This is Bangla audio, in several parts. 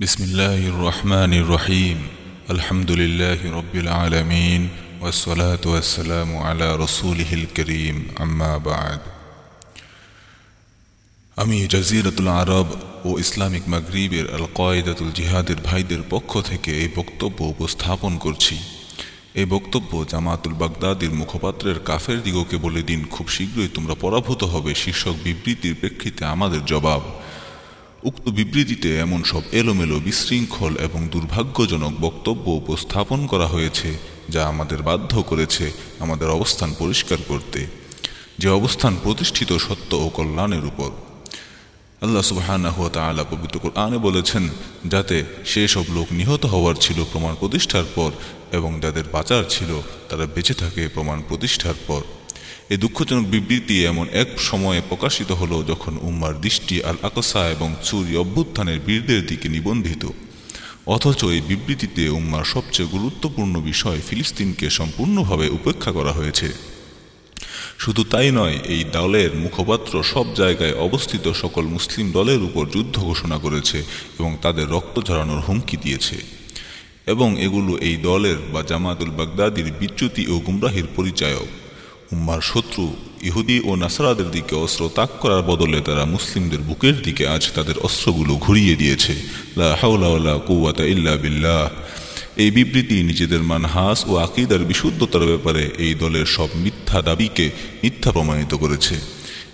بسم الله الرحمن الرحيم الحمد لله رب العالمين والصلاة والسلام على رسوله الكريم أما بعد আমি জাজিরাতুল আরব ও ইসলামিক মাগরিবের আল কয়েদাতুল জিহাদের ভাইদের পক্ষ থেকে এই বক্তব্য উপস্থাপন করছি এই বক্তব্য জামাতুল বাগদাদির মুখপাত্রের কাফের দিগকে বলে দিন খুব শীঘ্রই তোমরা পরাভূত হবে শীর্ষক বিবৃতির প্রেক্ষিতে আমাদের জবাব উক্ত বিবৃতিতে এমন সব এলোমেলো, বিশৃঙ্খল এবং দুর্ভাগ্যজনক বক্তব্য উপস্থাপন করা হয়েছে, যা আমাদের বাধ্য করেছে আমাদের অবস্থান পরিষ্কার করতে, যে অবস্থান প্রতিষ্ঠিত সত্য ও কল্যাণের উপর। আল্লাহ সুবহানাহু ওয়া তাআলা পবিত্র কোরআনে বলেছেন, যাতে সেসব লোক নিহত হওয়ার ছিল প্রমাণ প্রতিষ্ঠার পর এবং যাদের বাঁচার ছিল তারা বেঁচে থাকে প্রমাণ প্রতিষ্ঠার পর। এই দুঃখজনক বিবৃতি এমন এক সময়ে প্রকাশিত হল যখন উম্মার দৃষ্টি আল আকসা এবং চুরি অভ্যুত্থানের বীরদের দিকে নিবন্ধিত। অথচ এই বিবৃতিতে উম্মার সবচেয়ে গুরুত্বপূর্ণ বিষয় ফিলিস্তিনকে সম্পূর্ণভাবে উপেক্ষা করা হয়েছে। শুধু তাই নয়, এই দলের মুখপাত্র সব জায়গায় অবস্থিত সকল মুসলিম দলের উপর যুদ্ধ ঘোষণা করেছে এবং তাদের রক্ত ঝরানোর হুমকি দিয়েছে। এবং এগুলো এই দলের বা জামাতুল বাগদাদির বিচ্যুতি ও গুমরাহির পরিচায়ক। উম্মার শত্রু ইহুদি ও নাসারাদের দিকে অস্ত্র তাক করার বদলে তারা মুসলিমদের বুকের দিকে আজ তাদের অস্ত্রগুলো ঘুরিয়ে দিয়েছে। ইল্লা বিল্লাহ। এই বিবৃতি নিজেদের মানহাস ও আকিদার বিশুদ্ধতার ব্যাপারে এই দলের সব মিথ্যা দাবিকে মিথ্যা প্রমাণিত করেছে।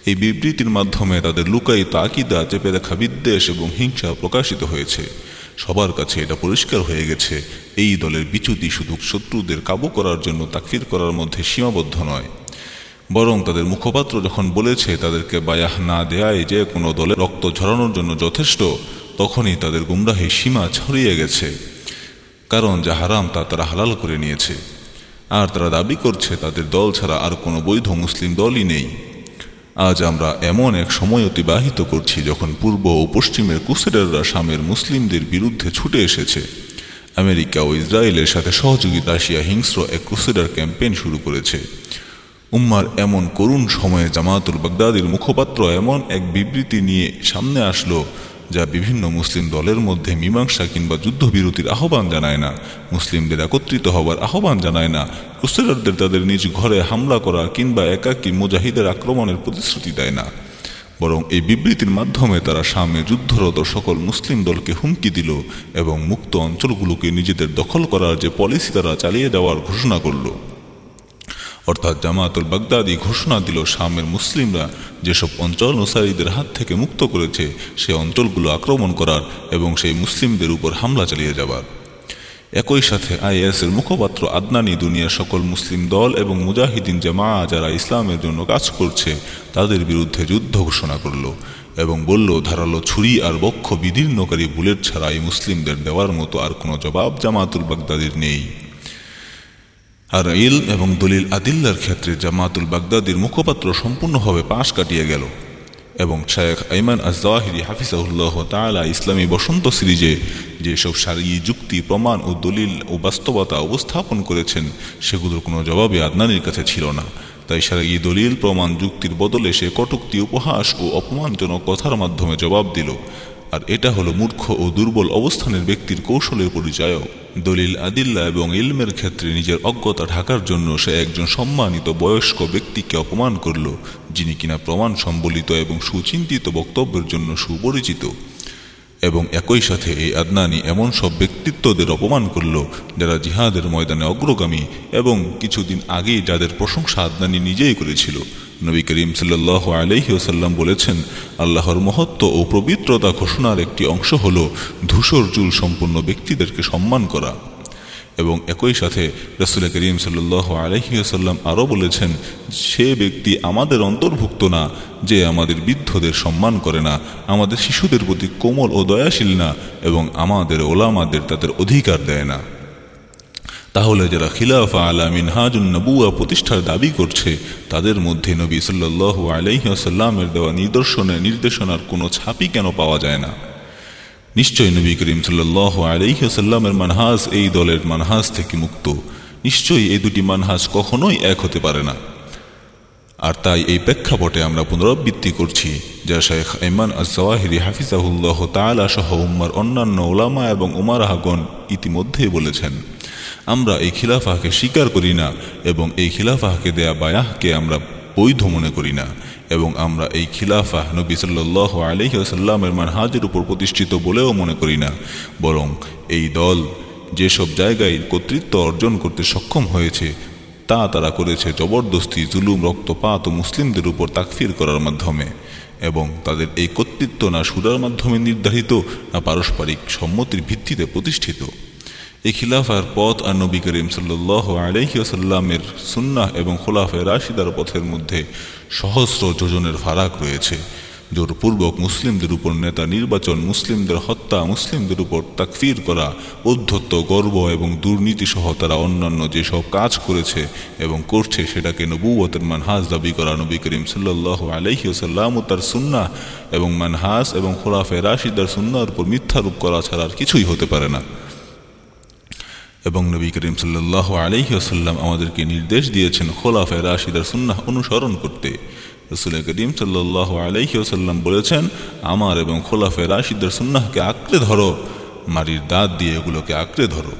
এই বিবৃতির মাধ্যমে তাদের লুকায়িত আকিদা চেপে দেখা বিদ্বেষ এবং হিংসা প্রকাশিত হয়েছে। সবার কাছে এটা পরিষ্কার হয়ে গেছে। এই দলের বিচ্যুতি শুধু শত্রুদের কাবু করার জন্য তাকফির করার মধ্যে সীমাবদ্ধ নয়। বরং তাদের মুখপাত্র যখন বলেছে তাদেরকে বায়াহ না দেয়ায় যে কোনো দলে রক্ত ঝরানোর জন্য যথেষ্ট, তখনই তাদের গুমরাহি সীমা ছড়িয়ে গেছে। কারণ যা হারাম তা তারা হালাল করে নিয়েছে। আর তারা দাবি করছে তাদের দল ছাড়া আর কোনো বৈধ মুসলিম দলই নেই। আজ আমরা এমন এক সময় অতিবাহিত করছি যখন পূর্ব ও পশ্চিমের কুসেডাররা স্বামীর মুসলিমদের বিরুদ্ধে ছুটে এসেছে। আমেরিকা ও ইসরায়েলের সাথে সহযোগিতা আসিয়া হিংস্র এক ক্রুসেডার ক্যাম্পেইন শুরু করেছে। উম্মার এমন করুণ সময়ে জামাতুল বাগদাদির মুখপাত্র এমন এক বিবৃতি নিয়ে সামনে আসলো যা বিভিন্ন মুসলিম দলের মধ্যে মীমাংসা কিংবা যুদ্ধবিরতির আহ্বান জানায় না। মুসলিমদের একত্রিত হবার আহ্বান জানায় না। ক্রুসেডারদের তাদের নিজ ঘরে হামলা করা কিংবা একাকী মুজাহিদের আক্রমণের প্রতিশ্রুতি দেয় না। বরং এই বিবৃতির মাধ্যমে তারা সামনে যুদ্ধরত সকল মুসলিম দলকে হুমকি দিল এবং মুক্ত অঞ্চলগুলোকে নিজেদের দখল করার যে পলিসি তারা চালিয়ে দেওয়ার ঘোষণা করল। অর্থাৎ জামাতুল বাগদাদি ঘোষণা দিল শামের মুসলিমরা, যেসব অঞ্চল নোসারিদের হাত থেকে মুক্ত করেছে, সে অঞ্চলগুলো আক্রমণ করার এবং সেই মুসলিমদের উপর হামলা চালিয়ে যাবার। একই সাথে আইএসের মুখপাত্র আদনানি দুনিয়ার সকল মুসলিম দল এবং মুজাহিদিন জামা যারা ইসলামের জন্য কাজ করছে, তাদের বিরুদ্ধে যুদ্ধ ঘোষণা করল এবং বলল, ধারালো ছুরি আর বক্ষ বিদীর্ণকারী বুলেট ছাড়া এই মুসলিমদের দেওয়ার মতো আর কোনো জবাব জামাতুল বাগদাদির নেই। আর ইল এবং দলিল আদিল্লার ক্ষেত্রে জামাতুল বাগদাদির মুখপাত্র সম্পূর্ণভাবে পাশ কাটিয়ে গেল এবং শায়েখ আইমান আজওয়াহিরি হাফিজাউল্লাহ তালা ইসলামী বসন্ত সিরিজে যেসব সারি যুক্তি, প্রমাণ ও দলিল ও বাস্তবতা উপস্থাপন করেছেন, সেগুলোর কোনো জবাবে আদনানির কাছে ছিল না। তাই সারা ই দলিল, প্রমাণ যুক্তির বদলে সে কটুক্তি, উপহাস ও অপমানজনক কথার মাধ্যমে জবাব দিল। আর এটা হলো মূর্খ ও দুর্বল অবস্থানের ব্যক্তির কৌশলের পরিচয়ক দলিল আদিল্লা এবং ইলমের ক্ষেত্রে নিজের অজ্ঞতা ঢাকার জন্য সে একজন সম্মানিত বয়স্ক ব্যক্তিকে অপমান করল, যিনি কিনা প্রমাণ সম্বলিত এবং সুচিন্তিত বক্তব্যের জন্য সুপরিচিত। এবং একই সাথে এই আদনানি এমন সব ব্যক্তিত্বদের অপমান করল, যারা জিহাদের ময়দানে অগ্রগামী এবং কিছুদিন আগেই যাদের প্রশংসা আদনানি নিজেই করেছিল। নবী করিম সাল্লাহ আলহি ওসাল্লাম বলেছেন, আল্লাহর মহত্ব ও পবিত্রতা ঘোষণার একটি অংশ হল ধূসর চুল সম্পন্ন ব্যক্তিদেরকে সম্মান করা। এবং একই সাথে রসুল করিম সাল্লাহ আলহিউসাল্লাম আরও বলেছেন, সে ব্যক্তি আমাদের অন্তর্ভুক্ত না, যে আমাদের বৃদ্ধদের সম্মান করে না, আমাদের শিশুদের প্রতি কোমল ও দয়াশীল না, এবং আমাদের ওলামাদের তাদের অধিকার দেয় না। তাহলে যারা খিলাফা আলা মিনহাজুন নবুয়া প্রতিষ্ঠার দাবি করছে, তাদের মধ্যে নবী সাল্লাহ আলাইসাল্লামের দেওয়া নিদর্শনে নির্দেশনার কোনো ছাপই কেন পাওয়া যায় না? নিশ্চয় নবী করিম সাল্লাহ আলাইসাল্লামের মানহাজ এই দলের মানহাজ থেকে মুক্ত। নিশ্চয়ই এই দুটি মানহাজ কখনোই এক হতে পারে না। আর তাই এই প্রেক্ষাপটে আমরা পুনরাবৃত্তি করছি, যা শেখ ইমান আজওয়াহিরি হাফিজাহুল্লাহ তালা সহ উম্মার অন্যান্য ওলামা এবং উমারাহাগণ ইতিমধ্যেই বলেছেন। আমরা এই খিলাফাহকে স্বীকার করি না এবং এই খিলাফাহকে দেয়া বায়াহকে আমরা বৈধ মনে করি না এবং আমরা এই খিলাফাহ নবী সাল্লাহ আলহিহাসাল্লামের মানহাজের উপর প্রতিষ্ঠিত বলেও মনে করি না। বরং এই দল যেসব জায়গায় কর্তৃত্ব অর্জন করতে সক্ষম হয়েছে, তা তারা করেছে জবরদস্তি, জুলুম, রক্তপাত ও মুসলিমদের উপর তাকফির করার মাধ্যমে। এবং তাদের এই কর্তৃত্ব না সুরার মাধ্যমে নির্ধারিত, না পারস্পরিক সম্মতির ভিত্তিতে প্রতিষ্ঠিত। এই খিলাফার পথ আর নবী করিম সাল্লাহ আলহিউসাল্লামের সুন্নাহ এবং খোলাফে রাশিদার পথের মধ্যে সহস্র যোজনের ফারাক রয়েছে জোরপূর্বক মুসলিমদের উপর নেতা নির্বাচন, মুসলিমদের হত্যা, মুসলিমদের উপর তাকফির করা উদ্ধত্ত গর্ব এবং দুর্নীতি সহ তারা অন্যান্য যেসব কাজ করেছে এবং করছে সেটাকে নবুয়তের মানহাজ দাবি করা নবী করিম সাল্লাহ আলহিউসাল্লাম ও তার সুন্না এবং মানহাস এবং খোলাফে রাশিদার সুন্নার উপর মিথ্যারূপ করা ছাড়া আর কিছুই হতে পারে না। এবং নবী করিম সাল্লাহ আলহিহাসাল্লাম আমাদেরকে নির্দেশ দিয়েছেন খোলাফে রাশিদার সুন্নাহ অনুসরণ করতে। রসুল করিম সাল্লাহ আলহিহাসাল্লাম বলেছেন, আমার এবং খোলাফে রাশিদার সুন্নাহকে আঁকড়ে ধরো মারির দাঁত দিয়ে এগুলোকে আঁকড়ে ধরো।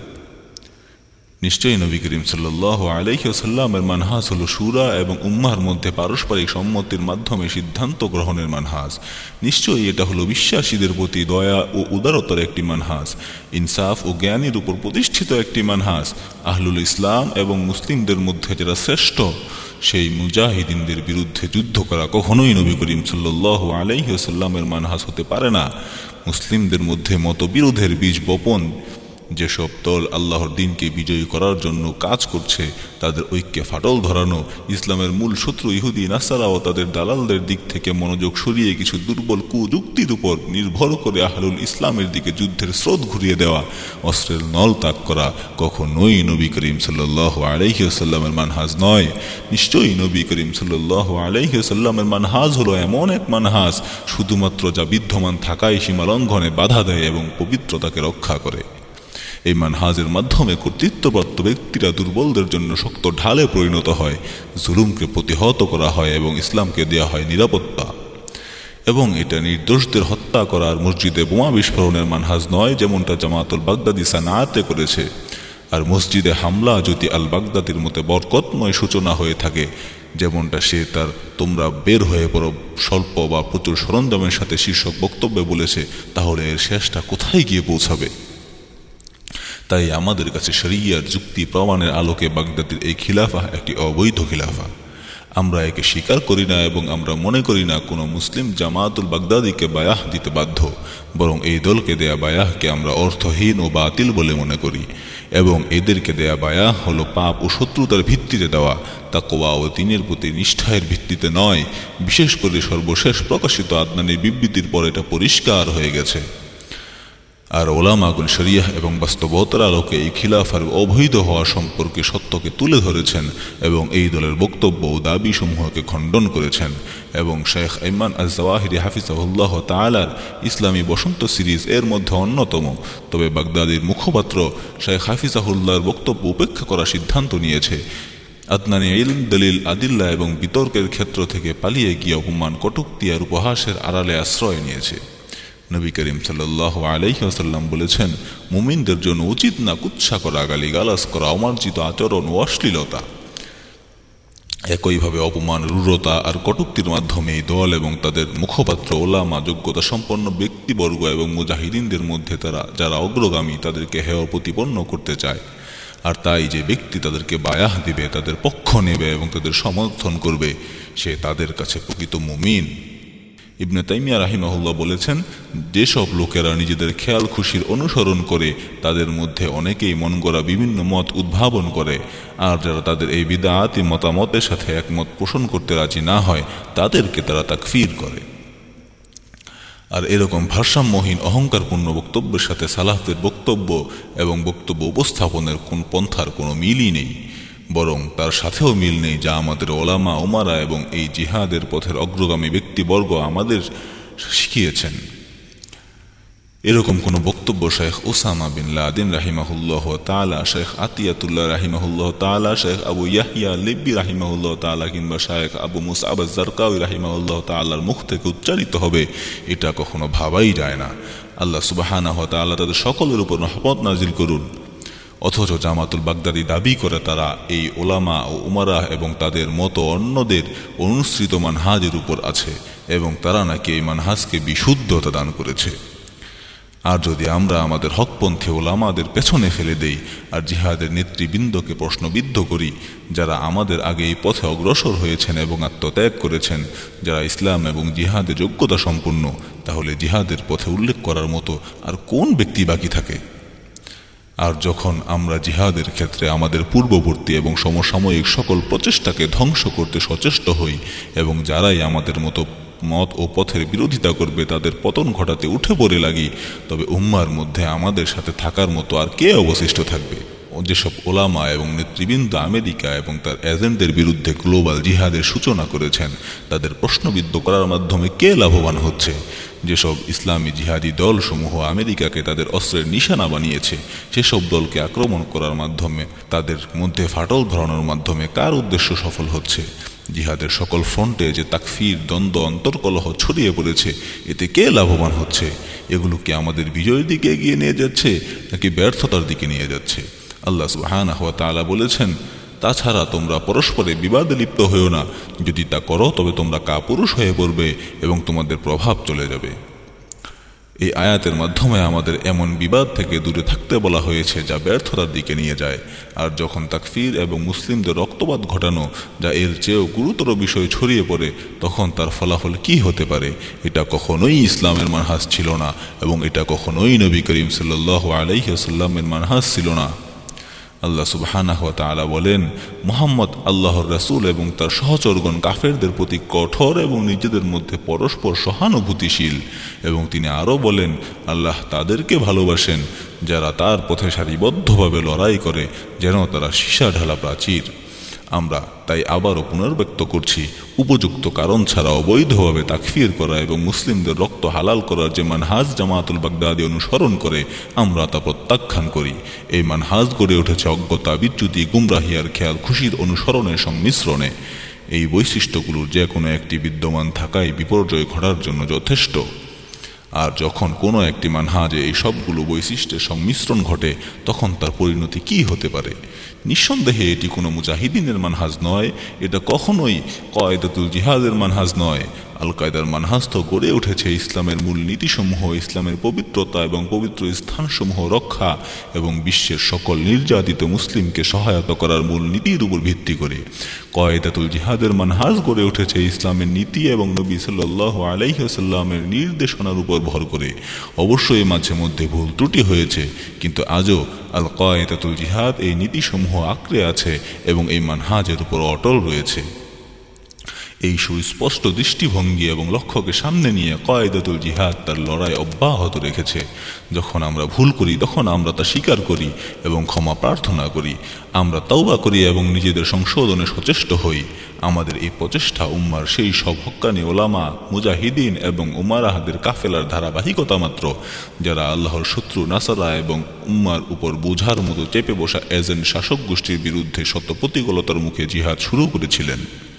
নিশ্চয়ই নবী করিম সাল্লাহ আলহিউসাল্লামের মানহাজ হল সুরা এবং উম্মার মধ্যে পারস্পরিক সম্মতির মাধ্যমে সিদ্ধান্ত গ্রহণের মানহাজ। নিশ্চয়ই এটা হলো বিশ্বাসীদের প্রতি দয়া ও উদারতার একটি মানহাজ। ইনসাফ ও জ্ঞানের উপর প্রতিষ্ঠিত একটি মানহাজ। আহলুল ইসলাম এবং মুসলিমদের মধ্যে যারা শ্রেষ্ঠ, সেই মুজাহিদিনদের বিরুদ্ধে যুদ্ধ করা কখনোই নবী করিম সাল্লাহ আলাইসাল্লামের মানহাজ হতে পারে না। মুসলিমদের মধ্যে মতবিরোধের বীজ বপন যেসব দল আল্লাহর দিনকে বিজয়ী করার জন্য কাজ করছে, তাদের ঐক্যে ফাটল ধরানো, ইসলামের মূল শত্রু ইহুদি, নাসারা ও তাদের দালালদের দিক থেকে মনোযোগ সরিয়ে কিছু দুর্বল কুযুক্তির উপর নির্ভর করে আহলুল ইসলামের দিকে যুদ্ধের স্রোত ঘুরিয়ে দেওয়া, অস্ত্রের নল ত্যাগ করা কখনোই নবী করিম সাল্লাহ আলহিউসাল্লামের মানহাজ নয়। নিশ্চয়ই নবী করিম সাল্লাহ আলহিউসাল্লামের মানহাজ হলো এমন এক মানহাজ, শুধুমাত্র যা বিদ্যমান থাকাই সীমালঙ্ঘনে বাধা দেয় এবং পবিত্রতাকে রক্ষা করে। এই মানহাজের মাধ্যমে কর্তৃত্বপ্রাপ্ত ব্যক্তিরা দুর্বলদের জন্য শক্ত ঢালে পরিণত হয়, জুলুমকে প্রতিহত করা হয় এবং ইসলামকে দেওয়া হয় নিরাপত্তা। এবং এটা নির্দোষদের হত্যা করার মসজিদে বোমা বিস্ফোরণের মানহাজ নয়, যেমনটা জামাতুল বাগদাদি সানাতে করেছে। আর মসজিদে হামলা যদি আল বাগদাদির মতে বরকতময় সূচনা হয়ে থাকে, যেমনটা সে তার তোমরা বের হয়ে পড়ো স্বল্প বা প্রচুর সরঞ্জামের সাথে শীর্ষক বক্তব্যে বলেছে, তাহলে এর শেষটা কোথায় গিয়ে পৌঁছাবে? তাই আমাদের কাছে শরিয়ার যুক্তি প্রমাণের আলোকে বাগদাদের এই খিলাফা একটি অবৈধ খিলাফা। আমরা একে স্বীকার করি না এবং আমরা মনে করি না কোনো মুসলিম জামাতুল বাগদাদিকে বায়াহ দিতে বাধ্য, বরং এই দলকে দেয়া বায়াহকে আমরা অর্থহীন ও বাতিল বলে মনে করি। এবং এদেরকে দেয়া বায়াহ হলো পাপ ও শত্রুতার ভিত্তিতে দেওয়া তাকোয়া ও তিনের প্রতি নিষ্ঠায়ের ভিত্তিতে নয়, বিশেষ করে সর্বশেষ প্রকাশিত আদনানির বিবৃতির পর এটা পরিষ্কার হয়ে গেছে। আর ওলামাগুন শরিয়াহ এবং বাস্তবতার আলোকে এই খিলাফার অবৈধ হওয়া সম্পর্কে সত্যকে তুলে ধরেছেন এবং এই দলের বক্তব্য ও দাবি সমূহকে খণ্ডন করেছেন এবং শেখ ইমান আজওয়াহিরি হাফিজাহুল্লাহ তালার ইসলামী বসন্ত সিরিজ এর মধ্যে অন্যতম। তবে বাগদাদির মুখপাত্র শেখ হাফিজাহুল্লাহর বক্তব্য উপেক্ষা করার সিদ্ধান্ত নিয়েছে। আদনানি ইলম, দলিল, আদিল্লা এবং বিতর্কের ক্ষেত্র থেকে পালিয়ে গিয়ে অপমান, কটুক্তি আর উপহাসের আড়ালে আশ্রয় নিয়েছে। নবী করিম সাল্লাহ আলহিহাসাল্লাম বলেছেন, মুমিনদের জন্য উচিত না কুচ্ছা করা গালি গালাস করা, অমার্জিত আচরণ ও অশ্লীলতা। একইভাবে অপমান, রূঢ়তা আর কটুক্তির মাধ্যমে এই দল এবং তাদের মুখপাত্র, ওলামা, যোগ্যতা সম্পন্ন ব্যক্তিবর্গ এবং মুজাহিদিনদের মধ্যে তারা, যারা অগ্রগামী, তাদেরকে হেয় প্রতিপন্ন করতে চায়। আর তাই যে ব্যক্তি তাদেরকে বায়াহ দিবে, তাদের পক্ষ নেবে এবং তাদের সমর্থন করবে, সে তাদের কাছে প্রকৃত মুমিন। ইবনে তাইমিয়া রাহিমাহুল্লাহ বলেছেন, যেসব লোকেরা নিজেদের খেয়াল খুশির অনুসরণ করে, তাদের মধ্যে অনেকেই মন গড়া বিভিন্ন মত উদ্ভাবন করে। আর যারা তাদের এই বিদায়াতি মতামতের সাথে একমত পোষণ করতে রাজি না হয়, তাদেরকে তারা তাকফির করে। আর এরকম ভারসাম্যহীন, অহংকারপূর্ণ বক্তব্যের সাথে সালাহদের বক্তব্য এবং বক্তব্য উপস্থাপনের কোন পন্থার কোনো মিলই নেই। বরং তার সাথেও মিল নেই যা আমাদের ওলামা ওমারা এবং এই জিহাদের পথের অগ্রগামী ব্যক্তিবর্গ আমাদের শিখিয়েছেন। এরকম কোনো বক্তব্য শেখ ওসামা বিন লাদিন রাহিমাহুল্লাহ তালা শেখ আতিয়াতুল্লাহ রাহিমাহুল্লাহ তালা শেখ আবু ইয়াহিয়া লিব্বি রাহিমাহুল্লাহ তালা কিংবা শেখ আবু মুসাব জারকাউই রাহিমাহুল্লাহ তালার মুখ থেকে উচ্চারিত হবে, এটা কখনো ভাবাই যায় না। আল্লাহ সুবাহানা তাল্লাহ তাদের সকলের উপর রহমত নাজিল করুন। অথচ জামাতুল বাগদাদি দাবি করে তারা এই ওলামা ও উমারা এবং তাদের মতো অন্যদের অনুসৃত মানহাজের উপর আছে এবং তারা নাকি এই মানহাজকে বিশুদ্ধতা দান করেছে। আর যদি আমরা আমাদের হকপন্থী ওলামাদের পেছনে ফেলে দেই আর জিহাদের নেতৃবৃন্দকে প্রশ্নবিদ্ধ করি, যারা আমাদের আগে এই পথে অগ্রসর হয়েছেন এবং আত্মত্যাগ করেছেন, যারা ইসলাম এবং জিহাদের যোগ্যতা সম্পন্ন তাহলে জিহাদের পথে উল্লেখ করার মতো আর কোন ব্যক্তি বাকি থাকে? আর যখন আমরা জিহাদের ক্ষেত্রে আমাদের পূর্ববর্তী এবং সমসাময়িক সকল প্রচেষ্টাকে ধ্বংস করতে সচেষ্ট হই এবং যারাই আমাদের মতো মত ও পথের বিরোধিতা করবে, তাদের পতন ঘটাতে উঠে পড়ে লাগি, তবে উম্মার মধ্যে আমাদের সাথে থাকার মতো আর কে অবশিষ্ট থাকবে? যেসব ওলামা এবং নেতৃবৃন্দ আমেরিকা এবং তার এজেন্টদের বিরুদ্ধে গ্লোবাল জিহাদের সূচনা করেছেন, তাদের প্রশ্নবিদ্ধ করার মাধ্যমে কে লাভবান হচ্ছে? যেসব ইসলামী জিহাদি দলসমূহ আমেরিকাকে তাদের অস্ত্রের নিশানা বানিয়েছে, সেসব দলকে আক্রমণ করার মাধ্যমে তাদের মধ্যে ফাটল ধরানোর মাধ্যমে কার উদ্দেশ্য সফল হচ্ছে? জিহাদের সকল ফ্রন্টে যে তাকফির, দ্বন্দ্ব, অন্তর্কলহ ছড়িয়ে পড়েছে, এতে কে লাভবান হচ্ছে? এগুলো কি আমাদের বিজয়ের দিকে এগিয়ে নিয়ে যাচ্ছে, নাকি ব্যর্থতার দিকে নিয়ে যাচ্ছে? আল্লাহ সুহানা হওয়া তালা বলেছেন, তাছাড়া তোমরা পরস্পরে বিবাদে লিপ্ত হয়েও না। যদি তা করো, তবে তোমরা কাপুরুষ হয়ে পড়বে এবং তোমাদের প্রভাব চলে যাবে। এই আয়াতের মাধ্যমে আমাদের এমন বিবাদ থেকে দূরে থাকতে বলা হয়েছে, যা ব্যর্থতার দিকে নিয়ে যায়। আর যখন তাকফির এবং মুসলিমদের রক্তপাত ঘটানো, যা এর চেয়েও গুরুতর বিষয় ছড়িয়ে পড়ে, তখন তার ফলাফল কি হতে পারে? এটা কখনোই ইসলামের মানহাস ছিল না, এবং এটা কখনোই নবী করিম সাল্লাহ আলাইসাল্লামের মানহাস ছিল না। আল্লাহ তালা বলেন, মোহাম্মদ আল্লাহর রাসুল এবং তার সহচরগণ কাফেরদের প্রতি কঠোর এবং নিজেদের মধ্যে পরস্পর সহানুভূতিশীল। এবং তিনি আরও বলেন, আল্লাহ তাদেরকে ভালোবাসেন, যারা তার পথে সারিবদ্ধভাবে লড়াই করে, যেন তারা সীসা ঢালা প্রাচীর। আমরা তাই আবারও পুনর্ব্যক্ত করছি। উপযুক্ত কারণ ছাড়া অবৈধভাবে তাকফির করা এবং মুসলিমদের রক্ত হালাল করার যে মানহাজ জামাতুল বাগদাদি অনুসরণ করে, আমরা তা প্রত্যাখ্যান করি। এই মানহাজ গড়ে উঠেছে অজ্ঞতা, বিচ্যুতি গুমরাহিয়ার খেয়াল খুশির অনুসরণের সংমিশ্রণে। এই বৈশিষ্ট্যগুলোর যে কোনো একটি বিদ্যমান থাকাই বিপর্যয় ঘটার জন্য যথেষ্ট। আর যখন কোনো একটি মানহাজে এই সবগুলো বৈশিষ্ট্যের সংমিশ্রণ ঘটে, তখন তার পরিণতি কি হতে পারে? নিঃসন্দেহে এটি কোনো মুজাহিদিনের মানহাজ নয়, এটা কখনোই কয়েদাতুল জিহাদের মানহাজ নয়। আল কায়দার মানহাজ তো গড়ে উঠেছে ইসলামের মূল নীতিসমূহ, ইসলামের পবিত্রতা এবং পবিত্র স্থানসমূহ রক্ষা এবং বিশ্বের সকল নির্যাতিত মুসলিমকে সহায়তা করার মূল নীতির উপর ভিত্তি করে। কয়েদাতুল জিহাদের মানহাজ গড়ে উঠেছে ইসলামের নীতি এবং নবী সাল্লাহ আলাইসাল্লামের নির্দেশনার উপর ভর করে। অবশ্যই মাঝে মধ্যে ভুল ত্রুটি হয়েছে, কিন্তু আজও আল কয়েদাতুল জিহাদ এই নীতিসমূহ আঁকড়ে আছে এবং এই মানহাজের উপর অটল রয়েছে। এই সুস্পষ্ট দৃষ্টিভঙ্গি এবং লক্ষ্যকে সামনে নিয়ে কয়েদাতুল জিহাদ তার লড়াই অব্যাহত রেখেছে। যখন আমরা ভুল করি, তখন আমরা তা স্বীকার করি এবং ক্ষমা প্রার্থনা করি। আমরা তৌবা করি এবং নিজেদের সংশোধনে সচেষ্ট হই। আমাদের এই প্রচেষ্টা উম্মার সেই সব হক্কানি ওলামা, মুজাহিদিন এবং উমারাহাদের কাফেলার ধারাবাহিকতা মাত্র, যারা আল্লাহর শত্রু নাসারা এবং উম্মার উপর বোঝার মতো চেপে বসা এজেন্ট শাসক গোষ্ঠীর বিরুদ্ধে শত প্রতিকূলতার মুখে জিহাদ শুরু করেছিলেন।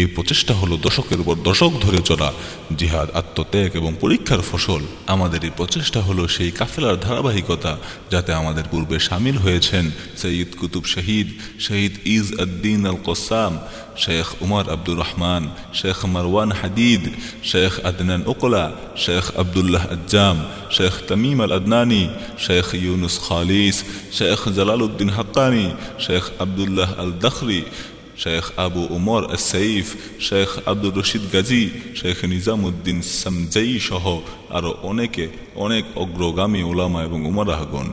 এই প্রচেষ্টা হলো দশকের পর দশক ধরে চলা জিহাদ, আত্মত্যাগ এবং পরীক্ষার ফসল। আমাদের এই প্রচেষ্টা হলো সেই কাফেলার ধারাবাহিকতা যাতে আমাদের পূর্বে সামিল হয়েছেন সঈদ কুতুব শহীদ শহীদ Izz Addin al Qassam Sheikh Umar Abdur Rahman, Sheikh Marwan Hadid, Sheikh Adnan Uqla Sheikh Abdullah Azzam, Sheikh Tamim al Adnani Sheikh Yunus Khalis, Sheikh Jalaluddin Haqqani, Sheikh Abdullah al Dakhri Sheikh Abu Umar Saif Sheikh Abdur Rashid Ghazi Sheikh Nizamuddin Shamzai সহ আরও অনেকে অনেক অগ্রগামী ওলামা এবং উমারাহগণ।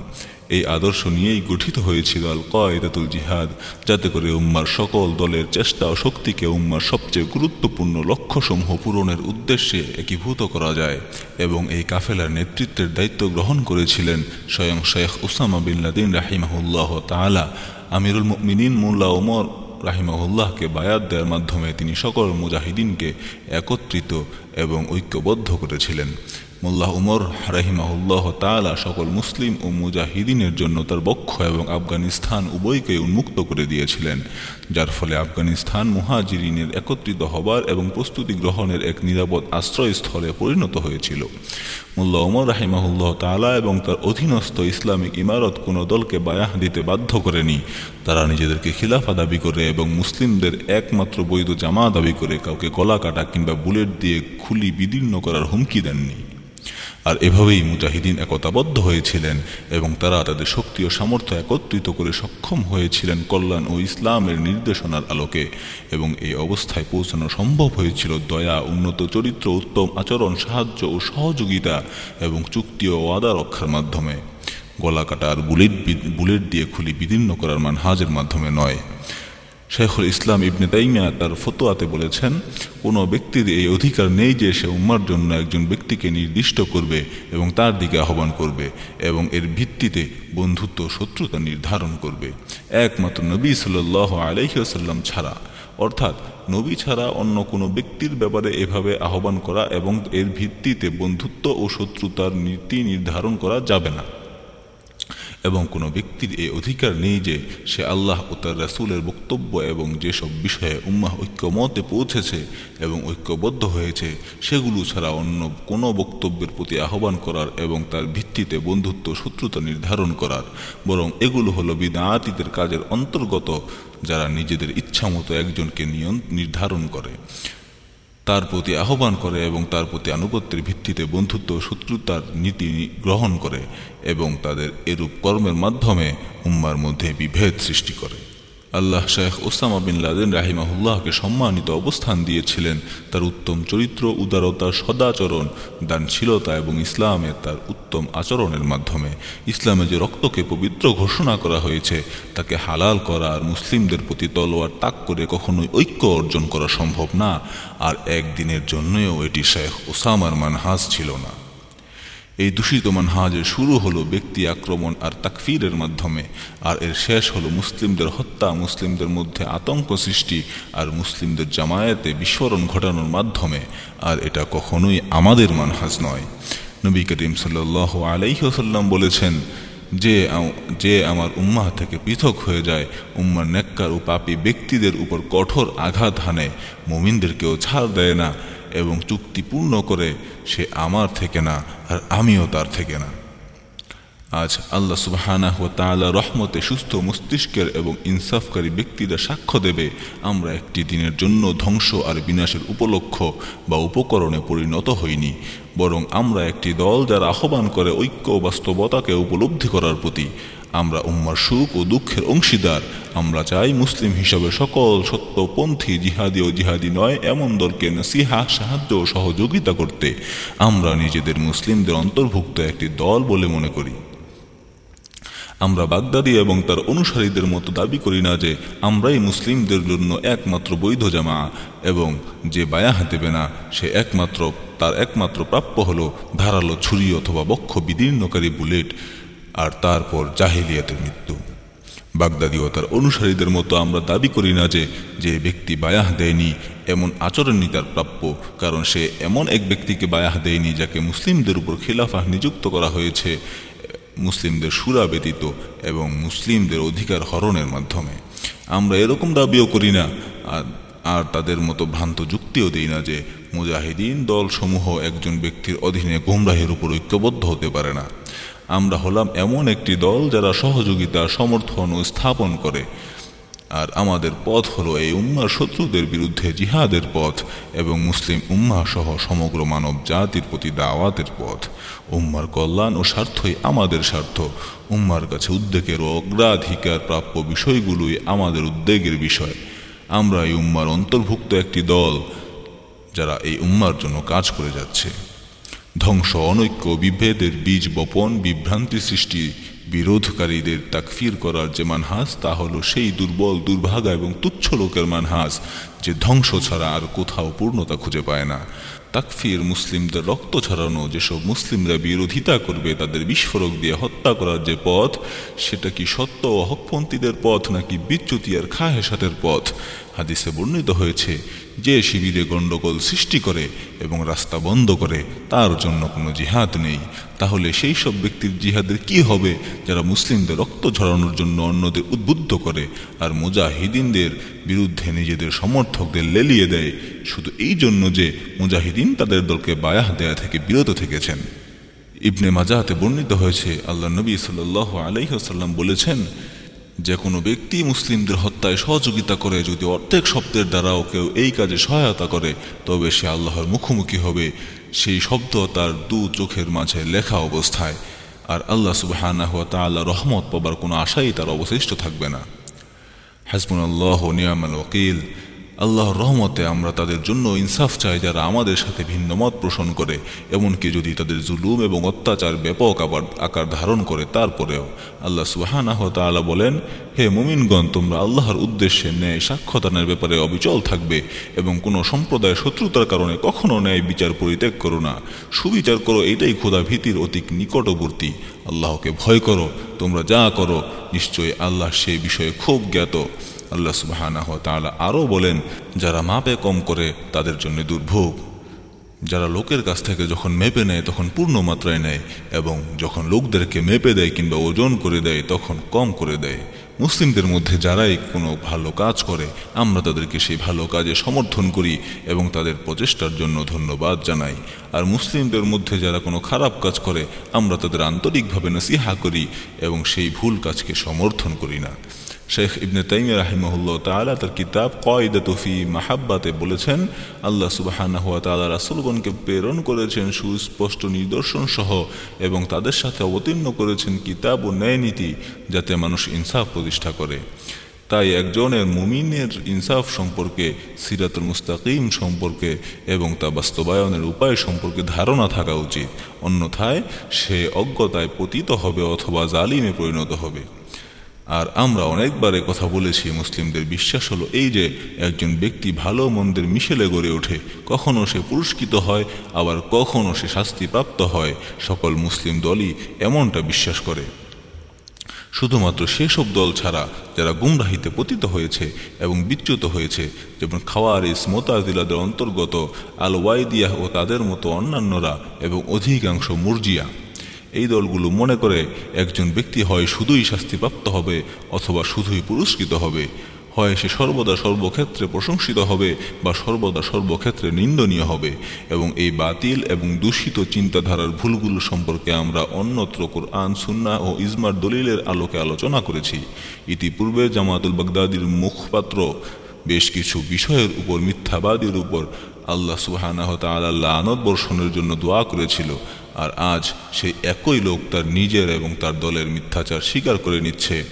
এই আদর্শ নিয়েই গঠিত হয়েছিল আল কয়েদাতুল জিহাদ, যাতে করে উম্মার সকল দলের চেষ্টা ও শক্তিকে উম্মার সবচেয়ে গুরুত্বপূর্ণ লক্ষ্যসমূহ পূরণের উদ্দেশ্যে একীভূত করা যায় এবং এই কাফেলার নেতৃত্বের দায়িত্ব গ্রহণ করেছিলেন স্বয়ং শেখ উসামা বিল্লাদিন রাহিমাহুল্লাহ তালা আমিরুল মিনিন মোল্লা ওমর রাহিমাহুল্লাহকে বায়াত দেওয়ার মাধ্যমে তিনি সকল মুজাহিদিনকে একত্রিত এবং ঐক্যবদ্ধ করেছিলেন। মোল্লাহ উমর রাহিমাহুল্লাহ তালা সকল মুসলিম ও মুজাহিদিনের জন্য তার বক্ষ এবং আফগানিস্তান উভয়কে উন্মুক্ত করে দিয়েছিলেন, যার ফলে আফগানিস্তান মুহাজিরিনের একত্রিত হবার এবং প্রস্তুতি গ্রহণের এক নিরাপদ আশ্রয়স্থলে পরিণত হয়েছিল। মোল্লা উমর রাহিমাহুল্লাহ তালা এবং তার অধীনস্থ ইসলামিক ইমারত কোনো দলকে বায়াহ দিতে বাধ্য করেনি। তারা নিজেদেরকে খিলাফা দাবি করে এবং মুসলিমদের একমাত্র বৈধ জামা দাবি করে কাউকে গলা কাটা কিংবা বুলেট দিয়ে খুলি বিদীর্ণ করার হুমকি দেননি। আর এভাবেই মুজাহিদিন একতাবদ্ধ হয়েছিলেন এবং তারা তাদের শক্তি ও সামর্থ্য একত্রিত করে সক্ষম হয়েছিলেন কল্যাণ ও ইসলামের নির্দেশনার আলোকে। এবং এই অবস্থায় পৌঁছানো সম্ভব হয়েছিল দয়া, উন্নত চরিত্র, উত্তম আচরণ, সাহায্য ও সহযোগিতা এবং চুক্তি ও ওয়াদা রক্ষার মাধ্যমে। গলা কাটা আর বুলেট বুলেট দিয়ে খুলি বিদীর্ণ করার মানহাজের মাধ্যমে নয়। শেখুল ইসলাম ইবনে তাইমিয়া তার ফতোয়াতে বলেছেন, কোনো ব্যক্তির এই অধিকার নেই যে সে উম্মার জন্য একজন ব্যক্তিকে নির্দিষ্ট করবে এবং তার দিকে আহ্বান করবে এবং এর ভিত্তিতে বন্ধুত্ব শত্রুতা নির্ধারণ করবে। একমাত্র নবী সাল আলহিহাসাল্লাম ছাড়া। অর্থাৎ নবী ছাড়া অন্য কোনো ব্যক্তির ব্যাপারে এভাবে আহ্বান করা এবং এর ভিত্তিতে বন্ধুত্ব ও শত্রুতার নীতি নির্ধারণ করা যাবে না। এবং কোনো ব্যক্তির এ অধিকার নেই যে সে আল্লাহ ও তার রাসুলের বক্তব্য এবং যেসব বিষয়ে উম্মাহ ঐক্যমতে পৌঁছেছে এবং ঐক্যবদ্ধ হয়েছে, সেগুলো ছাড়া অন্য কোনো বক্তব্যের প্রতি আহ্বান করার এবং তার ভিত্তিতে বন্ধুত্ব, শত্রুতা নির্ধারণ করার। বরং এগুলো হলো বিদাতিতের কাজের অন্তর্গত, যারা নিজেদের ইচ্ছামতো একজনকে নিয়ন, নির্ধারণ করে। তার প্রতি আহ্বান করে এবং তার প্রতি আনুগত্যের ভিত্তিতে বন্ধুত্ব শত্রুতার নীতি গ্রহণ করে এবং তাদের এরূপ কর্মের মাধ্যমে উম্মার মধ্যে বিভেদ সৃষ্টি করে। আল্লাহ শেখ ওসামা বিন লাদেন রাহিমাহুল্লাহকে সম্মানিত অবস্থান দিয়েছিলেন। তার উত্তম চরিত্র, উদারতা, সদাচরণ, দানশীলতা এবং ইসলামে তার উত্তম আচরণের মাধ্যমে। ইসলামে যে রক্তকে পবিত্র ঘোষণা করা হয়েছে, তাকে হালাল করা আর মুসলিমদের প্রতি তলোয়ার তাক করে কখনোই ঐক্য অর্জন করা সম্ভব না। আর একদিনের জন্যও এটি শেখ ওসামার মানহাজ ছিল না। এই দূষিত মানহাজের শুরু হলো ব্যক্তি আক্রমণ আর তাকফিরের মাধ্যমে, আর এর শেষ হলো মুসলিমদের হত্যা, মুসলিমদের মধ্যে আতঙ্ক সৃষ্টি আর মুসলিমদের জামায়াতে বিস্ফোরণ ঘটানোর মাধ্যমে, আর এটা কখনোই আমাদের মানহাজ নয়। নবী করিম সাল্ল আলাইসাল্লাম বলেছেন, যে যে আমার উম্মাহ থেকে পৃথক হয়ে যায়, উম্মার নেককার ও পাপী ব্যক্তিদের উপর কঠোর আঘাত হানে, মুমিনদেরকেও ছাড় দেয় না। এবং চুক্তি পূর্ণ করে সে আমার থেকে না, আর আমিও তার থেকে না। আজ আল্লাহ সুবাহানাহ তালা রহমতে সুস্থ মস্তিষ্কের এবং ইনসাফকারী ব্যক্তিরা সাক্ষ্য দেবে, আমরা একটি দিনের জন্য ধ্বংস আর বিনাশের উপলক্ষ বা উপকরণে পরিণত হইনি, বরং আমরা একটি দল যারা আহ্বান করে ঐক্য বাস্তবতাকে উপলব্ধি করার প্রতি আমরা উম্মার সুখ ও দুঃখের অংশীদার। আমরা চাই মুসলিম হিসাবে সকল সত্যপন্থী জিহাদি ও জিহাদি নয়, এমন দলকে নসিহা, সাহায্য ও সহযোগিতা করতে। আমরা নিজেদের মুসলিমদের অন্তর্ভুক্ত একটি দল বলে মনে করি। আমরা বাগদাদি এবং তার অনুসারীদের মতো দাবি করি না যে আমরাই মুসলিমদের জন্য একমাত্র বৈধ জামা, এবং যে বায়াহ দেবে না, সে একমাত্র, তার একমাত্র প্রাপ্য হল ধারালো ছুরি অথবা বক্ষ বিদীর্ণকারী বুলেট। আর তারপর জাহিলিয়াতের মৃত্যু। বাগদাদি ও তার অনুসারীদের মতো আমরা দাবি করি না যে যে ব্যক্তি বায়াহ দেয়নি, এমন আচরণই তার প্রাপ্য, কারণ সে এমন এক ব্যক্তিকে বায়াহ দেয়নি যাকে মুসলিমদের উপর খিলাফাহ নিযুক্ত করা হয়েছে, মুসলিমদের সুরা ব্যতীত এবং মুসলিমদের অধিকার হরণের মাধ্যমে। আমরা এরকম দাবিও করি না, আর আর তাদের মতো ভ্রান্ত যুক্তিও দিই না যে, মুজাহিদিন দলসমূহ একজন ব্যক্তির অধীনে গুমরাহের উপর ঐক্যবদ্ধ হতে পারে না। আমরা হলাম এমন একটি দল যারা সহযোগিতা, সমর্থন ও স্থাপন করে। আর আমাদের পথ হলো এই উম্মার শত্রুদের বিরুদ্ধে জিহাদের পথ এবং মুসলিম উম্মা সহ সমগ্র মানব জাতির প্রতি দাওয়াতের পথ। উম্মার কল্যাণ ও স্বার্থই আমাদের স্বার্থ। উম্মার কাছে উদ্বেগের ও অগ্রাধিকার প্রাপ্য বিষয়গুলোই আমাদের উদ্বেগের বিষয়। আমরা এই উম্মার অন্তর্ভুক্ত একটি দল যারা এই উম্মার জন্য কাজ করে যাচ্ছে। ধ্বংস, অনৈক্য, বিভেদের বীজ বপন, বিভ্রান্তি সৃষ্টি, বিরোধকারীদের তাকফির করার যে মানহাস, তা হলো সেই দুর্বল, দুর্ভাগা এবং তুচ্ছ লোকের মানহাস, যে ধ্বংস ছাড়া আর কোথাও পূর্ণতা খুঁজে পায় না। তাকফির মুসলিমদের রক্ত ছড়ানো যেসব মুসলিমরা বিরোধিতা করবে, তাদের বিস্ফোরক দিয়ে হত্যা করার যে পথ, সেটা কি সত্য ও হকপন্থীদের পথ, নাকি বিচ্যুতি আর খাহেসাতের পথ? হাদিসে বর্ণিত হয়েছে, যে শিবিরে গণ্ডগোল সৃষ্টি করে এবং রাস্তা বন্ধ করে, তার জন্য কোনো জিহাদ নেই। তাহলে সেই সব ব্যক্তির জিহাদের কি হবে, যারা মুসলিমদের রক্ত ঝরানোর জন্য অন্যদের উদ্বুদ্ধ করে, আর মুজাহিদিনদের বিরুদ্ধে নিজেদের সমর্থকদের লেলিয়ে দেয়? শুধু এই জন্য যে মুজাহিদিন তাদের দলকে বায়াহ দেয়া থেকে বিরত থেকেছেন। ইবনে মাজাহাতে বর্ণিত হয়েছে, আল্লাহ নবী সাল আলাইসাল্লাম বলেছেন, যে কোনো ব্যক্তি মুসলিমদের হত্যায় সহযোগিতা করে, যদি অর্ধেক শব্দের দ্বারাও কেউ এই কাজে সহায়তা করে, তবে সে আল্লাহর মুখোমুখি হবে। সেই শব্দ তার দু চোখের মাঝে লেখা অবস্থায়। আর আল্লাহ সুবাহানা হুয়া তাল্লাহ রহমত পাবার কোনো আশাই তার অবশিষ্ট থাকবে না। হাসবুন আল্লাহ নিয়ামাল ওকিল আল্লাহর রহমতে আমরা তাদের জন্য ইনসাফ চাই যারা আমাদের সাথে ভিন্ন মত পোষণ করে, এমনকি যদি তাদের জুলুম এবং অত্যাচার ব্যাপক আবার আকার ধারণ করে, তারপরেও আল্লাহ সুবাহানাহ তালা বলেন, হে মুমিনগণ, তোমরা আল্লাহর উদ্দেশ্যে ন্যায় সাক্ষ্যদানের ব্যাপারে অবিচল থাকবে এবং কোনো সম্প্রদায় শত্রুতার কারণে কখনো ন্যায় বিচার পরিত্যাগ করো না। সুবিচার করো, এটাই ক্ষুধা ভীতির অতি নিকটবর্তী। আল্লাহকে ভয় করো, তোমরা যা করো, নিশ্চয়ই আল্লাহ সেই বিষয়ে খুব জ্ঞাত। আল্লাহ সুবাহানাহ তালা আরও বলেন, যারা মাপে কম করে তাদের জন্য দুর্ভোগ। যারা লোকের কাছ থেকে যখন মেপে নেয়, তখন পূর্ণ মাত্রায় নেয় এবং যখন লোকদেরকে মেপে দেয় কিংবা ওজন করে দেয়, তখন কম করে দেয়। মুসলিমদের মধ্যে যারাই কোনো ভালো কাজ করে, আমরা তাদেরকে সেই ভালো কাজে সমর্থন করি এবং তাদের প্রচেষ্টার জন্য ধন্যবাদ জানাই। আর মুসলিমদের মধ্যে যারা কোনো খারাপ কাজ করে, আমরা তাদের আন্তরিকভাবে নসিহা করি এবং সেই ভুল কাজকে সমর্থন করি না। শেখ ইবনে তাইমিয়া রাহিমহুল্লাহ তালা তার কিতাব কয়দা তফি মাহাব্বাতে বলেছেন, আল্লাহ সুবাহানা হুয়া তালা রাসুলগণকে প্রেরণ করেছেন সুস্পষ্ট নিদর্শন সহ এবং তাদের সাথে অবতীর্ণ করেছেন কিতাব ও ন্যায় নীতি যাতে মানুষ ইনসাফ প্রতিষ্ঠা করে। তাই একজনের মুমিনের ইনসাফ সম্পর্কে, সিরাতুল মুস্তাকিম সম্পর্কে এবং তা বাস্তবায়নের উপায় সম্পর্কে ধারণা থাকা উচিত। অন্যথায় সে অজ্ঞতায় পতিত হবে অথবা জালিমে পরিণত হবে। আর আমরা অনেকবার কথা বলেছি, মুসলিমদের বিশ্বাস হলো এই যে একজন ব্যক্তি ভালো মন্দের মিশেলে গড়ে ওঠে, কখনো সে পুরস্কৃত হয়, আবার কখনো সে শাস্তিপ্রাপ্ত হয়। সকল মুসলিম দলই এমনটা বিশ্বাস করে। শুধুমাত্র সেসব দল ছাড়া যারা গুমরাহিতে পতিত হয়েছে এবং বিচ্যুত হয়েছে, যেমন খাওয়ারিস, মোতাজিলাদের অন্তর্গত আল ওয়াইদিয়াহ ও তাদের মতো অন্যান্যরা এবং অধিকাংশ মুরজিয়া। এই দলগুলো মনে করে একজন ব্যক্তি হয় শুধুই শাস্তিপ্রাপ্ত হবে অথবা শুধুই পুরস্কৃত হবে। হয় সে সর্বদা সর্বক্ষেত্রে প্রশংসিত হবে বা সর্বদা সর্বক্ষেত্রে নিন্দনীয় হবে এবং এই বাতিল এবং দূষিত চিন্তাধারার ভুলগুলো সম্পর্কে আমরা অন্যত্র কোরআন সুন্না ও ইজমার দলিলের আলোকে আলোচনা করেছি। ইতিপূর্বে জামাতুল বাগদাদির মুখপাত্র বেশ কিছু বিষয়ের উপর মিথ্যাবাদীর উপর আল্লাহ সুবাহানাহ তাল্লাহ আনদ বর্ষণের জন্য দোয়া করেছিল। আর আজ সেই একই লোক তার নিজের এবং তার দলের মিথ্যাচার স্বীকার করে নিচ্ছে।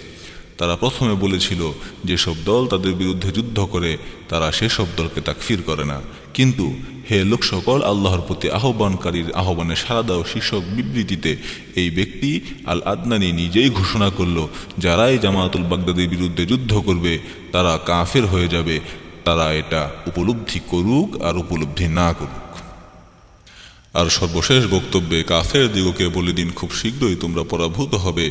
তারা প্রথমে বলেছিল, যেসব দল তাদের বিরুদ্ধে যুদ্ধ করে, তারা সেসব দলকে তা তাকফির করে না। কিন্তু হে লোক সকল আল্লাহর প্রতি আহ্বানকারীর আহ্বানে সারা দাও শীর্ষক বিবৃতিতে, এই ব্যক্তি আল আদনানি নিজেই ঘোষণা করল, যারাই জামায়াতুল বাগদাদির বিরুদ্ধে যুদ্ধ করবে, তারা কাফের হয়ে যাবে। তারা এটা উপলব্ধি করুক আর উপলব্ধি না করুক। আর সর্বশেষ বক্তব্যে কাফের দিগকে বলে দিন, খুব শীঘ্রই তোমরা পরাভূত হবে।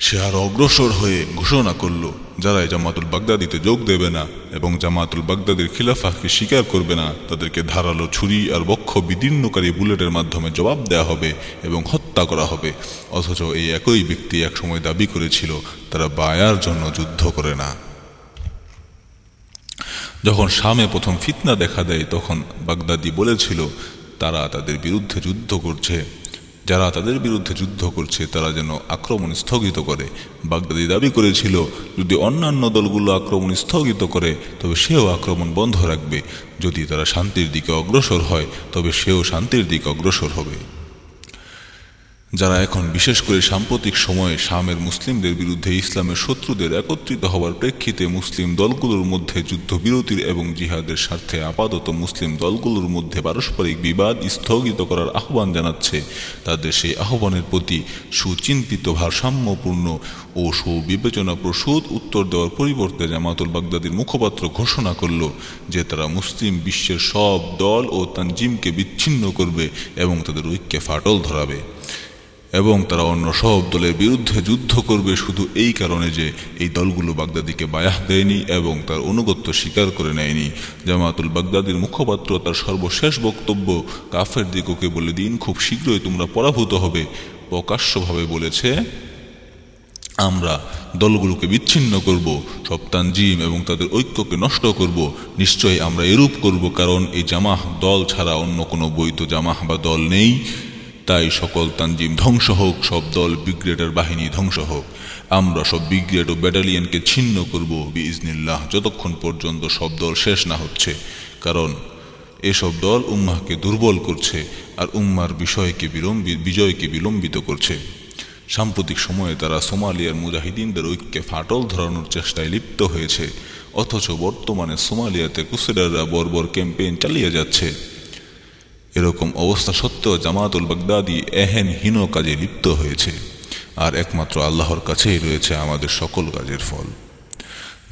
সে আর অগ্রসর হয়ে ঘোষণা করল, যারা জামাতুল বাগদাদিতে যোগ দেবে না এবং জামাতুল বাগদাদির খিলাফাকে স্বীকার করবে না, তাদেরকে ধারালো ছুরি আর বক্ষ বিদীর্ণকারী বুলেটের মাধ্যমে জবাব দেয়া হবে এবং হত্যা করা হবে। অথচ এই একই ব্যক্তি একসময় দাবি করেছিল, তারা বায়ার জন্য যুদ্ধ করে না। যখন শামে প্রথম ফিতনা দেখা দেয়, তখন বাগদাদি বলেছিল তারা তাদের বিরুদ্ধে যুদ্ধ করছে। যারা তাদের বিরুদ্ধে যুদ্ধ করছে, তারা যেন আক্রমণ স্থগিত করে। বাগদাদি দাবি করেছিল, যদি অন্যান্য দলগুলো আক্রমণ স্থগিত করে, তবে সেও আক্রমণ বন্ধ রাখবে। যদি তারা শান্তির দিকে অগ্রসর হয়, তবে সেও শান্তির দিকে অগ্রসর হবে। যারা এখন বিশেষ করে সাম্প্রতিক সময়ে শামের মুসলিমদের বিরুদ্ধে ইসলামের শত্রুদের একত্রিত হওয়ার প্রেক্ষিতে মুসলিম দলগুলোর মধ্যে যুদ্ধবিরতির এবং জিহাদের স্বার্থে আপাতত মুসলিম দলগুলোর মধ্যে পারস্পরিক বিবাদ স্থগিত করার আহ্বান জানাচ্ছে তাদের সেই আহ্বানের প্রতি সুচিন্তিত ভারসাম্যপূর্ণ ও সুবিবেচনা প্রসূত উত্তর দেওয়ার পরিবর্তে জামাতুল বাগদাদির মুখপাত্র ঘোষণা করল যে তারা মুসলিম বিশ্বের সব দল ও তানজিমকে বিচ্ছিন্ন করবে এবং তাদের ঐক্যে ফাটল ধরাবে। এবং তারা অন্য সব দলের বিরুদ্ধে যুদ্ধ করবে শুধু এই কারণে যে এই দলগুলো বাগদাদিকে বায়াহ দেয়নি এবং তার অনুগত্য স্বীকার করে নেয়নি। জামাতুল বাগদাদির মুখপাত্র, তার সর্বশেষ বক্তব্য কাফের দিগকে বলে দিন, খুব শীঘ্রই তোমরা পরাভূত হবে। প্রকাশ্যভাবে বলেছে, আমরা দলগুলোকে বিচ্ছিন্ন করব সব তানজিম এবং তাদের ঐক্যকে নষ্ট করব। নিশ্চয়ই আমরা এরূপ করব, কারণ এই জামাহ দল ছাড়া অন্য কোনো বৈধ জামাহ বা দল নেই। তাই সকল তানজিম ধ্বংস হোক, সব দল ব্রিগ্রেডের বাহিনী ধ্বংস হোক। আমরা সব ব্রিগ্রেড ও ব্যাটালিয়নকে ছিন্ন করব। বিজনিল্লাহ যতক্ষণ পর্যন্ত সব দল শেষ না হচ্ছে। কারণ এসব দল উম্মাহকে দুর্বল করছে আর উম্মার বিষয়কে বিলম্বিত বিজয়কে বিলম্বিত করছে। সাম্প্রতিক সময়ে তারা সোমালিয়ার মুজাহিদিনদের ঐক্যে ফাটল ধরানোর চেষ্টায় লিপ্ত হয়েছে। অথচ বর্তমানে সোমালিয়াতে কুসেডাররা বর্বর ক্যাম্পেইন চালিয়ে যাচ্ছে। এরকম অবস্থা সত্ত্বেও জামাতুল বাগদাদি এহেন হীন কাজে লিপ্ত হয়েছে। আর একমাত্র আল্লাহর কাছেই রয়েছে আমাদের সকল কাজের ফল।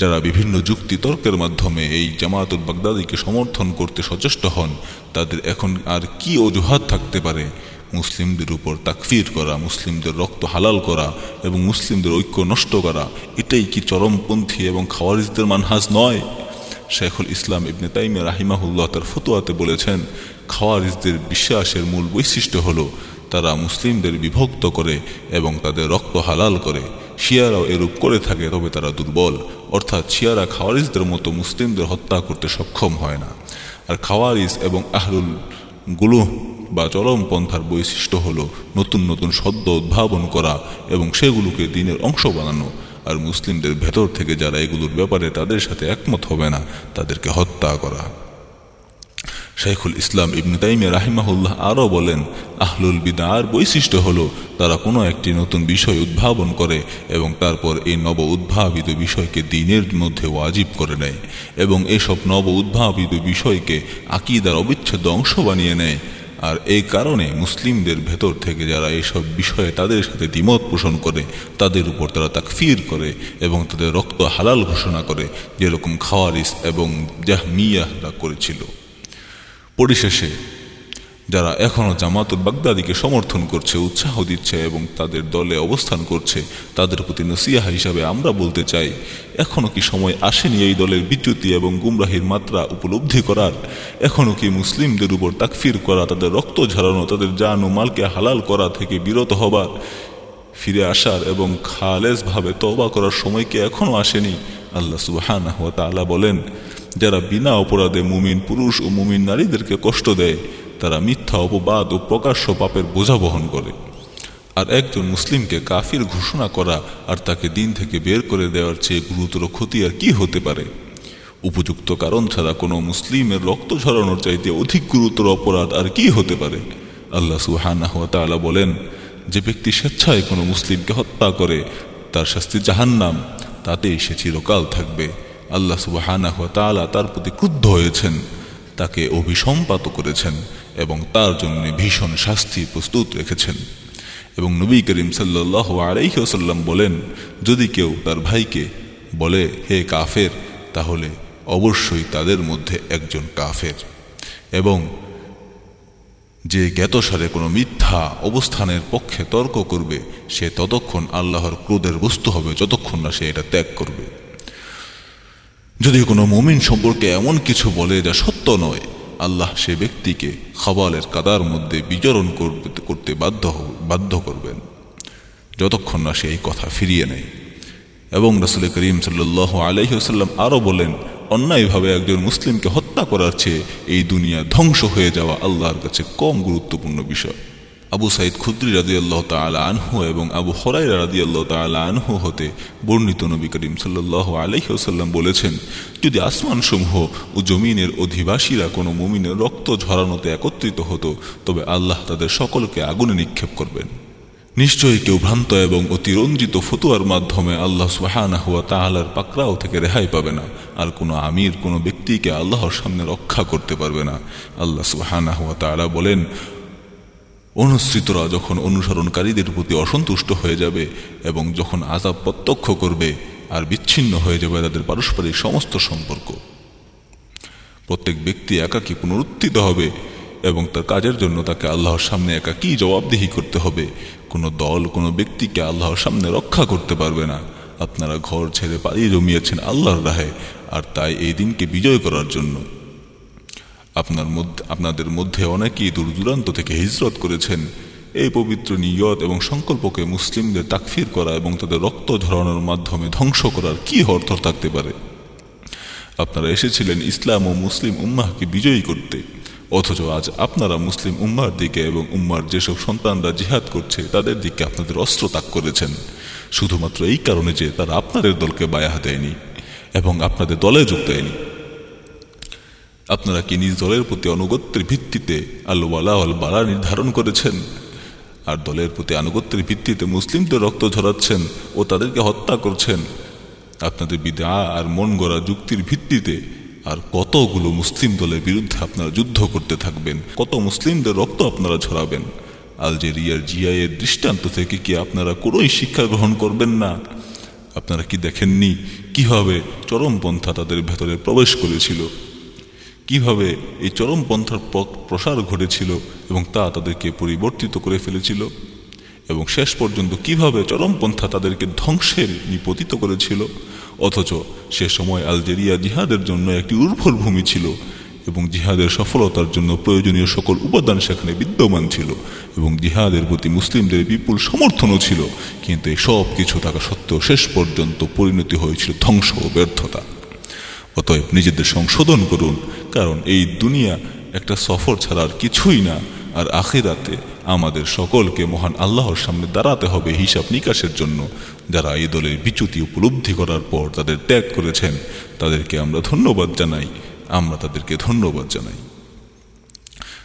যারা বিভিন্ন যুক্তি তর্কের মাধ্যমে এই জামাতুল বাগদাদিকে সমর্থন করতে সচেষ্ট হন, তাদের এখন আর কি অজুহাত থাকতে পারে? মুসলিমদের উপর তাকফির করা, মুসলিমদের রক্ত হালাল করা এবং মুসলিমদের ঐক্য নষ্ট করা, এটাই কি চরমপন্থী এবং খাওয়ারিজদের মানহাজ নয়? শেখুল ইসলাম ইবনে তাইমে রাহিমাহুল্লাহ তার ফতুয়াতে বলেছেন খাওয়ারিজদের বিশ্বাসের মূল বৈশিষ্ট্য হল তারা মুসলিমদের বিভক্ত করে এবং তাদের রক্ত হালাল করে। শিয়ারাও এরূপ করে থাকে, তবে তারা দুর্বল। অর্থাৎ শিয়ারা খাওয়ারিজদের মতো মুসলিমদের হত্যা করতে সক্ষম হয় না। আর খাওয়ারিজ এবং আহরুলগুলো বা চরমপন্থার বৈশিষ্ট্য হল নতুন নতুন শব্দ উদ্ভাবন করা এবং সেগুলোকে দিনের অংশ বানানো। আর মুসলিমদের ভেতর থেকে যারা এগুলোর ব্যাপারে তাদের সাথে একমত হবে না, তাদেরকে হত্যা করা। শেখুল ইসলাম ইবনে তাইমে রাহিমাহুল্লাহ আরও বলেন, আহলুল বিদার বৈশিষ্ট্য হল, তারা কোনো একটি নতুন বিষয় উদ্ভাবন করে এবং তারপর এই নব উদ্ভাবিত বিষয়কে দিনের মধ্যে ওয়াজিব করে নেয় এবং এসব নব উদ্ভাবিত বিষয়কে আকিদার অবিচ্ছেদ্য অংশ বানিয়ে নেয়। আর এই কারণে মুসলিমদের ভেতর থেকে যারা এইসব বিষয়ে তাদের সাথে দ্বিমত পোষণ করে, তাদের উপর তারা তাকফির করে এবং তাদের রক্ত হালাল ঘোষণা করে, যেরকম খাওয়ারিস এবং জাহমিয়াহরা করেছিল। পরিশেষে, যারা এখনও জামাতুল বাগদাদিকে সমর্থন করছে, উৎসাহ দিচ্ছে এবং তাদের দলে অবস্থান করছে, তাদের প্রতি নসিয়া হিসাবে আমরা বলতে চাই এখনও কি সময় আসেনি এই দলের বিচ্যুতি এবং গুমরাহির মাত্রা উপলব্ধি করার? এখনও কি মুসলিমদের উপর তাকফির করা, তাদের রক্ত ঝরানো, তাদের জান ও মালকে হালাল করা থেকে বিরত হবার, ফিরে আসার এবং খালেজভাবে তবা করার সময় কি এখনও আসেনি? আল্লাহ সুবাহান বলেন যারা বিনা অপরাধে মুমিন পুরুষ ও মুমিন নারীদেরকে কষ্ট দেয়, তারা মিথ্যা অপবাদ ও প্রকাশ্য পাপের বোঝা বহন করে। আর একজন মুসলিমকে কাফির ঘোষণা করা আর তাকে দিন থেকে বের করে দেওয়ার চেয়ে গুরুতর ক্ষতি আর কি হতে পারে? উপযুক্ত কারণ ছাড়া কোনো মুসলিমের রক্ত ঝরানোর চাইতে অধিক গুরুতর অপরাধ আর কি হতে পারে? আল্লাহ সুহানাহ তালা বলেন, যে ব্যক্তি স্বেচ্ছায় কোনো মুসলিমকে হত্যা করে, তার শাস্তি জাহান্নাম, তাতেই সে চিরকাল থাকবে। আল্লাহ সুবাহানাহ তালা তার প্রতি ক্রুদ্ধ হয়েছেন, তাকে অভিসম্পাত করেছেন এবং তার জন্য ভীষণ শাস্তি প্রস্তুত রেখেছেন। এবং নবী করিম সাল্লাহ আলাইসাল্লাম বলেন, যদি কেউ তার ভাইকে বলে, হে কাফের, তাহলে অবশ্যই তাদের মধ্যে একজন কাফের। এবং যে জ্ঞাতসারে কোনো মিথ্যা অবস্থানের পক্ষে তর্ক করবে, সে ততক্ষণ আল্লাহর ক্রোধের বস্তু হবে, যতক্ষণ না সে এটা ত্যাগ করবে। যদি কোনো মুমিন সম্পর্কে এমন কিছু বলে যা সত্য নয়, আল্লাহ সে ব্যক্তিকে খাবালের কাদার মধ্যে বিচরণ করতে বাধ্য বাধ্য করবেন। যতক্ষণ না সে এই কথা ফিরিয়ে নেয়। এবং রসুল করিম সাল্লাহ আলহিহাল্লাম আরও বলেন, অন্যায়ভাবে একজন মুসলিমকে হত্যা করার চেয়ে এই দুনিয়া ধ্বংস হয়ে যাওয়া আল্লাহর কাছে কম গুরুত্বপূর্ণ বিষয়। আবু সাইদ খুদ্রি রাজি আল্লাহ তালা আনহু এবং আবু হরাই রাজি আল্লাহ তালা আনহু হতে বর্ণিত নবী করিম সাল্লাহ আলহিহাল্লাম বলেছেন, যদি আসমানসমূহ ও জমিনের অধিবাসীরা কোনো মুমিনের রক্ত ঝরানোতে একত্রিত হতো, তবে আল্লাহ তাদের সকলকে আগুনে নিক্ষেপ করবেন। নিশ্চয়ই কেউ ভ্রান্ত এবং অতিরঞ্জিত ফতুয়ার মাধ্যমে আল্লাহ সুহানা হুয়া তাহলার পাকড়াও থেকে রেহাই পাবে না। আর কোনো আমির, কোনো ব্যক্তিকে আল্লাহর সামনে রক্ষা করতে পারবে না। আল্লাহ সুহানা হুয়া তালা বলেন অনুসৃতরা যখন অনুসরণকারীদের প্রতি অসন্তুষ্ট হয়ে যাবে এবং যখন আজাব প্রত্যক্ষ করবে আর বিচ্ছিন্ন হয়ে যাবে তাদের পারস্পরিক সমস্ত সম্পর্ক। প্রত্যেক ব্যক্তি একাকী পুনরুত্থিত হবে এবং তার কাজের জন্য তাকে আল্লাহর সামনে একা একাকী জবাবদিহি করতে হবে। কোনো দল, কোনো ব্যক্তিকে আল্লাহর সামনে রক্ষা করতে পারবে না। আপনারা ঘর ছেড়ে পাড়িয়ে জমিয়েছেন আল্লাহর রাহে, আর তাই এই দিনকে বিজয় করার জন্য। আপনার মধ্যে আপনাদের মধ্যে অনেকেই দূর দূরান্ত থেকে হিজরত করেছেন। এই পবিত্র নিয়ত এবং সংকল্পকে মুসলিমদের তাকফির করা এবং তাদের রক্ত ঝরানোর মাধ্যমে ধ্বংস করার কি অর্থ থাকতে পারে? আপনারা এসেছিলেন ইসলাম ও মুসলিম উম্মাহকে বিজয়ী করতে। অথচ আজ আপনারা মুসলিম উম্মার দিকে এবং উম্মার যেসব সন্তানরা জিহাদ করছে, তাদের দিকে আপনাদের অস্ত্র তাক করেছেন। শুধুমাত্র এই কারণে যে তারা আপনাদের দলকে বায়া দেয়নি এবং আপনাদের দলে যোগ দেয়নি। আপনারা কি নিজ দলের প্রতি আনুগত্যের ভিত্তিতে আল ওয়ালা আল বালা নির্ধারণ করেছেন? আর দলের প্রতি আনুগত্যের ভিত্তিতে মুসলিমদের রক্ত ঝরাচ্ছেন ও তাদেরকে হত্যা করছেন? আপনাদের বিদা আর মন গড়া যুক্তির ভিত্তিতে আর কতগুলো মুসলিম দলের বিরুদ্ধে আপনারা যুদ্ধ করতে থাকবেন? কত মুসলিমদের রক্ত আপনারা ঝরাবেন? আলজেরিয়ার জিয়াইয়ের দৃষ্টান্ত থেকে কি আপনারা কোনোই শিক্ষা গ্রহণ করবেন না? আপনারা কি দেখেননি কীভাবে চরমপন্থা তাদের ভেতরে প্রবেশ করেছিল? কীভাবে এই চরমপন্থার প্রসার ঘটেছিল এবং তা তাদেরকে পরিবর্তিত করে ফেলেছিল? এবং শেষ পর্যন্ত কীভাবে চরমপন্থা তাদেরকে ধ্বংসের নিপতিত করেছিল? অথচ সে সময় আলজেরিয়া জিহাদের জন্য একটি উর্বর ভূমি ছিল এবং জিহাদের সফলতার জন্য প্রয়োজনীয় সকল উপাদান সেখানে বিদ্যমান ছিল এবং জিহাদের প্রতি মুসলিমদের বিপুল সমর্থনও ছিল। কিন্তু এই সব কিছু থাকা সত্ত্বেও শেষ পর্যন্ত পরিণতি হয়েছিল ধ্বংস ও ব্যর্থতা। অতএব নিজেদের সংশোধন করুন, কারণ এই দুনিয়া একটা সফর ছাড়া আর কিছুই না, আর আখিরাতে আমাদের সকলকে মহান আল্লাহর সামনে দাঁড়াতে হবে হিসাব নিকাশের জন্য। যারা এই দলের বিচ্যুতি উপলব্ধি করার পর তাদের ত্যাগ করেছেন, তাদেরকে আমরা ধন্যবাদ জানাই। আমরা তাদেরকে ধন্যবাদ জানাই।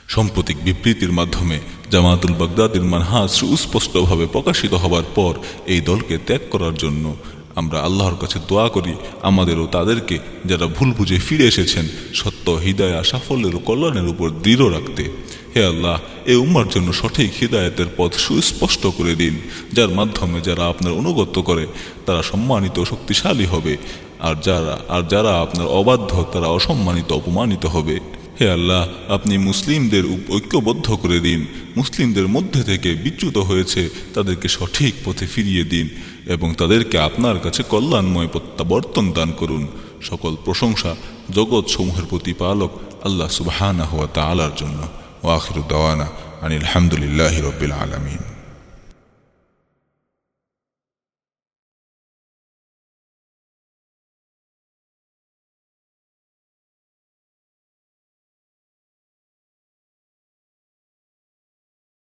সাম্প্রতিক বিবৃতির মাধ্যমে জামাতুল বাগদাদের মানহাজ সুস্পষ্টভাবে প্রকাশিত হবার পর এই দলকে ত্যাগ করার জন্য আমরা আল্লাহর কাছে দোয়া করি, আমাদেরও তাদেরকে যারা ভুল বুঝে ফিরে এসেছেন, সত্য, হৃদয়া, সাফল্যের ও কল্যাণের উপর দৃঢ় রাখতে। হে আল্লাহ, এ উম্মার জন্য সঠিক হৃদায়তের পথ সুস্পষ্ট করে দিন, যার মাধ্যমে যারা আপনার অনুগত করে, তারা সম্মানিত ও শক্তিশালী হবে, আর যারা আর যারা আপনার অবাধ্য, তারা অসম্মানিত, অপমানিত হবে। হে আল্লাহ, আপনি মুসলিমদের ঐক্যবদ্ধ করে দিন। মুসলিমদের মধ্যে থেকে বিচ্যুত হয়েছে তাদেরকে সঠিক পথে ফিরিয়ে দিন এবং তাদেরকে আপনার কাছে কল্যাণময় প্রত্যাবর্তন দান করুন। সকল প্রশংসা জগৎ সমূহের প্রতিপালক আল্লাহ সুবাহানা হওয়া তালার জন্য। ওয়াখির দাওয়ানা আনিল হামদুলিল্লাহ রবিল আলমিন।